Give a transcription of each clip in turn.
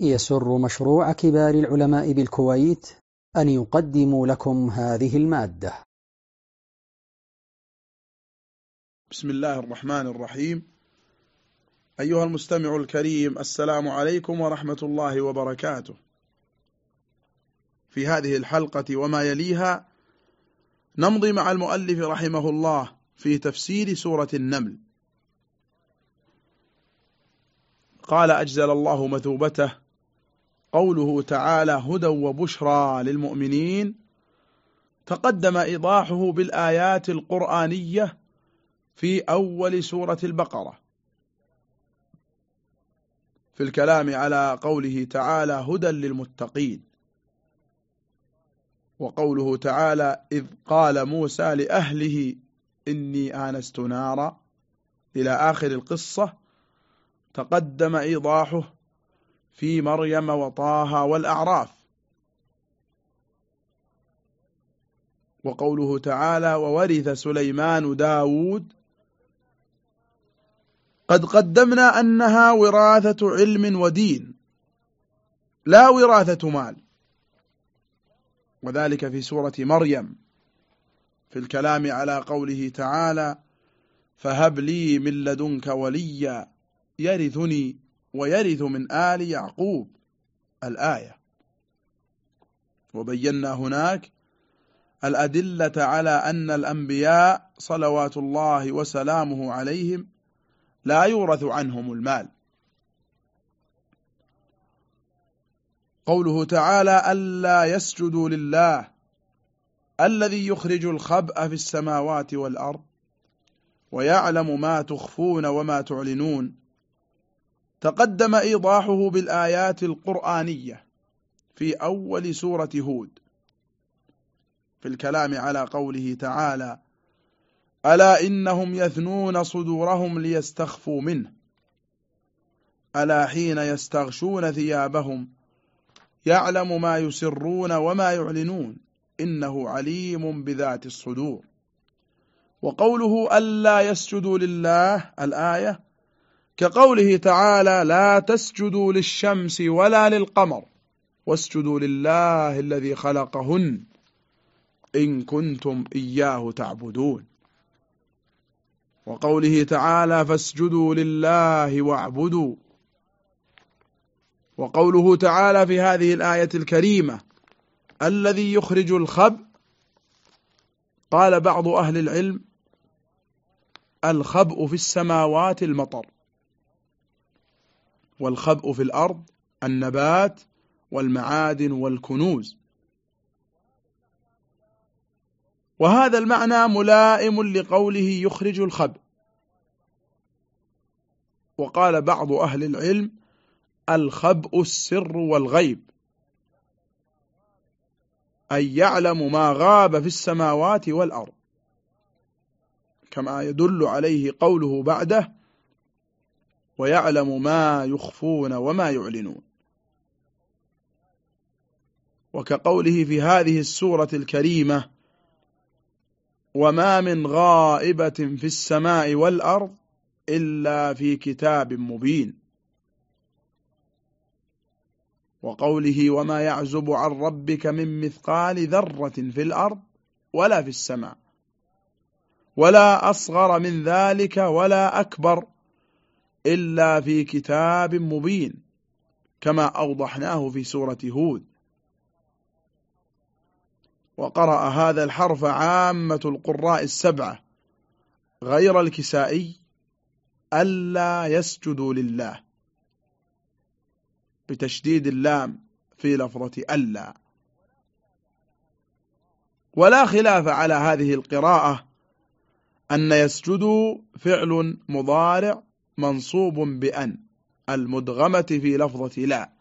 يسر مشروع كبار العلماء بالكويت أن يقدم لكم هذه المادة. بسم الله الرحمن الرحيم. أيها المستمع الكريم السلام عليكم ورحمة الله وبركاته. في هذه الحلقة وما يليها نمضي مع المؤلف رحمه الله في تفسير سورة النمل. قال أجزل الله مثوبته قوله تعالى هدى وبشرى للمؤمنين تقدم إيضاحه بالآيات القرآنية في أول سورة البقرة. في الكلام على قوله تعالى هدى للمتقين وقوله تعالى إذ قال موسى لأهله إني آنست نارا إلى آخر القصة تقدم إيضاحه في مريم وطه والأعراف. وقوله تعالى وورث سليمان داود. قد قدمنا أنها وراثة علم ودين لا وراثة مال. وذلك في سورة مريم. في الكلام على قوله تعالى فهب لي من لدنك وليا يرثني ويرث من آل يعقوب الآية. وبينا هناك الأدلة على أن الأنبياء صلوات الله وسلامه عليهم لا يورث عنهم المال. قوله تعالى ألا يسجدوا لله الذي يخرج الخبأ في السماوات والأرض ويعلم ما تخفون وما تعلنون. تقدم إيضاحه بالآيات القرآنية في أول سورة هود في الكلام على قوله تعالى ألا إنهم يثنون صدورهم ليستخفوا منه؟ ألا حين يستغشون ثيابهم يعلم ما يسرون وما يعلنون؟ إنه عليم بذات الصدور. وقوله ألا يسجدوا لله الآية كقوله تعالى لا تسجدوا للشمس ولا للقمر واسجدوا لله الذي خلقهن إن كنتم إياه تعبدون. وقوله تعالى فاسجدوا لله واعبدوا. وقوله تعالى في هذه الآية الكريمة الذي يخرج الخب. قال بعض أهل العلم الخبء في السماوات المطر. والخبء في الأرض النبات والمعادن والكنوز. وهذا المعنى ملائم لقوله يخرج الخبء. وقال بعض أهل العلم الخبء السر والغيب. أي يعلم ما غاب في السماوات والأرض. كما يدل عليه قوله بعده ويعلم ما يخفون وما يعلنون. وكقوله في هذه السورة الكريمة وما من غائبة في السماء والأرض إلا في كتاب مبين. وقوله وما يعزب عن ربك من مثقال ذرة في الأرض ولا في السماء ولا أصغر من ذلك ولا أكبر. إلا في كتاب مبين كما أوضحناه في سورة هود. وقرأ هذا الحرف عامة القراء السبعة غير الكسائي ألا يسجدوا لله. بتشديد اللام في لفظة ألا. ولا خلاف على هذه القراءة أن يسجدوا فعل مضارع منصوب بأن المدغمة في لفظة لا.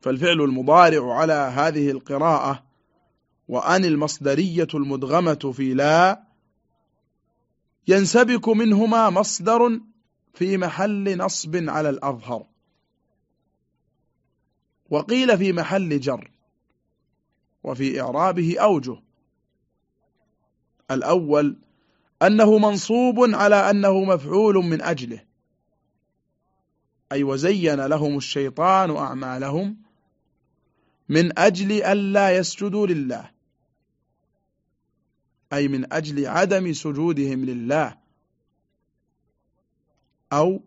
فالفعل المضارع على هذه القراءة وأن المصدرية المدغمة في لا ينسبك منهما مصدر في محل نصب على الأظهر. وقيل في محل جر وفي إعرابه أوجه. الأول أنه منصوب على أنه مفعول من أجله. أي وزين لهم الشيطان أعمالهم من أجل ألا يسجدوا لله. أي من أجل عدم سجودهم لله. أو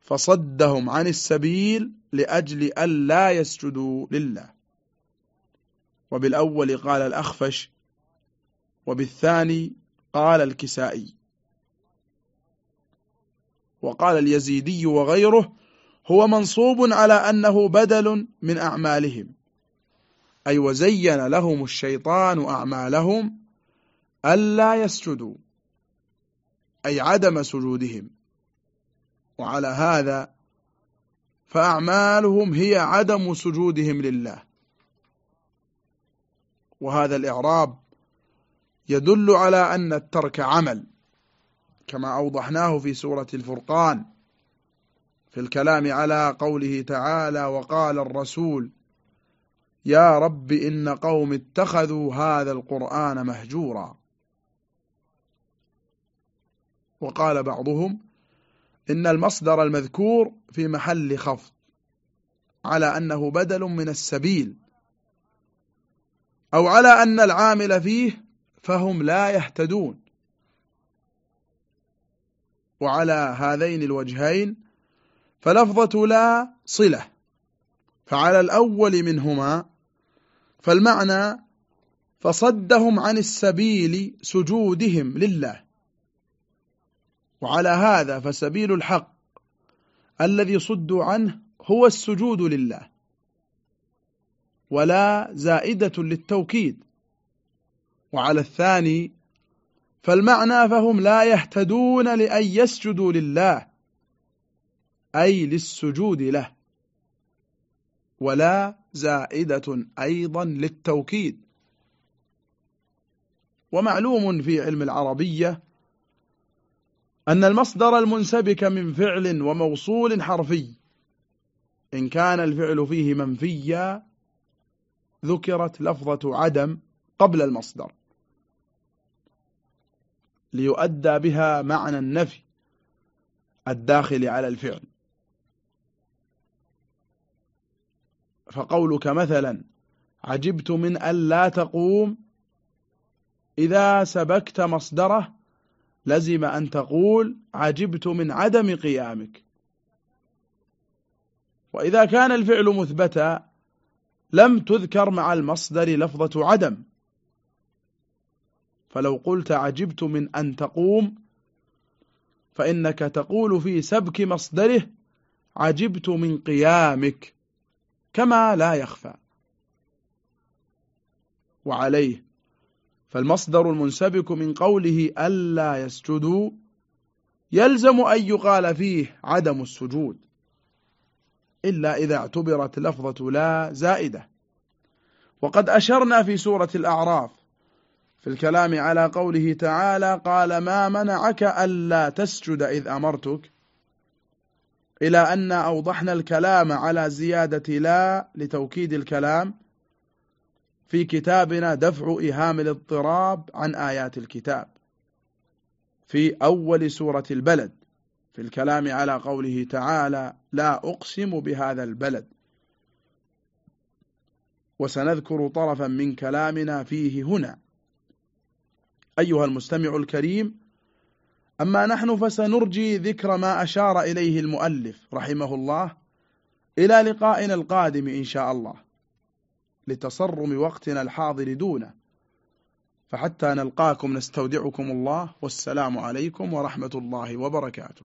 فصدهم عن السبيل لأجل ألا يسجدوا لله. وبالأول قال الأخفش وبالثاني قال الكسائي. وقال اليزيدي وغيره هو منصوب على أنه بدل من أعمالهم. أي وزين لهم الشيطان أعمالهم ألا يسجدوا. أي عدم سجودهم. وعلى هذا فأعمالهم هي عدم سجودهم لله. وهذا الإعراب يدل على أن الترك عمل كما أوضحناه في سورة الفرقان في الكلام على قوله تعالى وقال الرسول يا رب إن قوم اتخذوا هذا القرآن مهجورا. وقال بعضهم إن المصدر المذكور في محل خفض على أنه بدل من السبيل أو على أن العامل فيه فهم لا يهتدون. وعلى هذين الوجهين فلفظة لا صلة. فعلى الأول منهما فالمعنى فصدهم عن السبيل سجودهم لله. وعلى هذا فسبيل الحق الذي صدوا عنه هو السجود لله. ولا زائدة للتوكيد. وعلى الثاني فالمعنى فهم لا يهتدون لأن يسجدوا لله أي للسجود له ولا زائدة أيضا للتوكيد. ومعلوم في علم العربية أن المصدر المنسبك من فعل وموصول حرفي إن كان الفعل فيه منفيا ذكرت لفظة عدم قبل المصدر. ليؤدى بها معنى النفي الداخل على الفعل. فقولك مثلا عجبت من أن لا تقوم إذا سبكت مصدره لزم أن تقول عجبت من عدم قيامك. وإذا كان الفعل مثبتا لم تذكر مع المصدر لفظة عدم. فلو قلت عجبت من أن تقوم فإنك تقول في سبك مصدره عجبت من قيامك كما لا يخفى. وعليه فالمصدر المنسبك من قوله ألا يسجدوا يلزم أن يقال فيه عدم السجود إلا إذا اعتبرت لفظة لا زائدة. وقد أشرنا في سورة الأعراف في الكلام على قوله تعالى قال ما منعك ألا تسجد إذ أمرتك إلى أن أوضحنا الكلام على زيادة لا لتوكيد الكلام في كتابنا دفع إيهام الاضطراب عن آيات الكتاب في أول سورة البلد في الكلام على قوله تعالى لا أقسم بهذا البلد. وسنذكر طرفا من كلامنا فيه هنا. أيها المستمع الكريم أما نحن فسنرجي ذكر ما أشار إليه المؤلف رحمه الله إلى لقائنا القادم إن شاء الله لتصرم وقتنا الحاضر دونه. فحتى نلقاكم نستودعكم الله والسلام عليكم ورحمة الله وبركاته.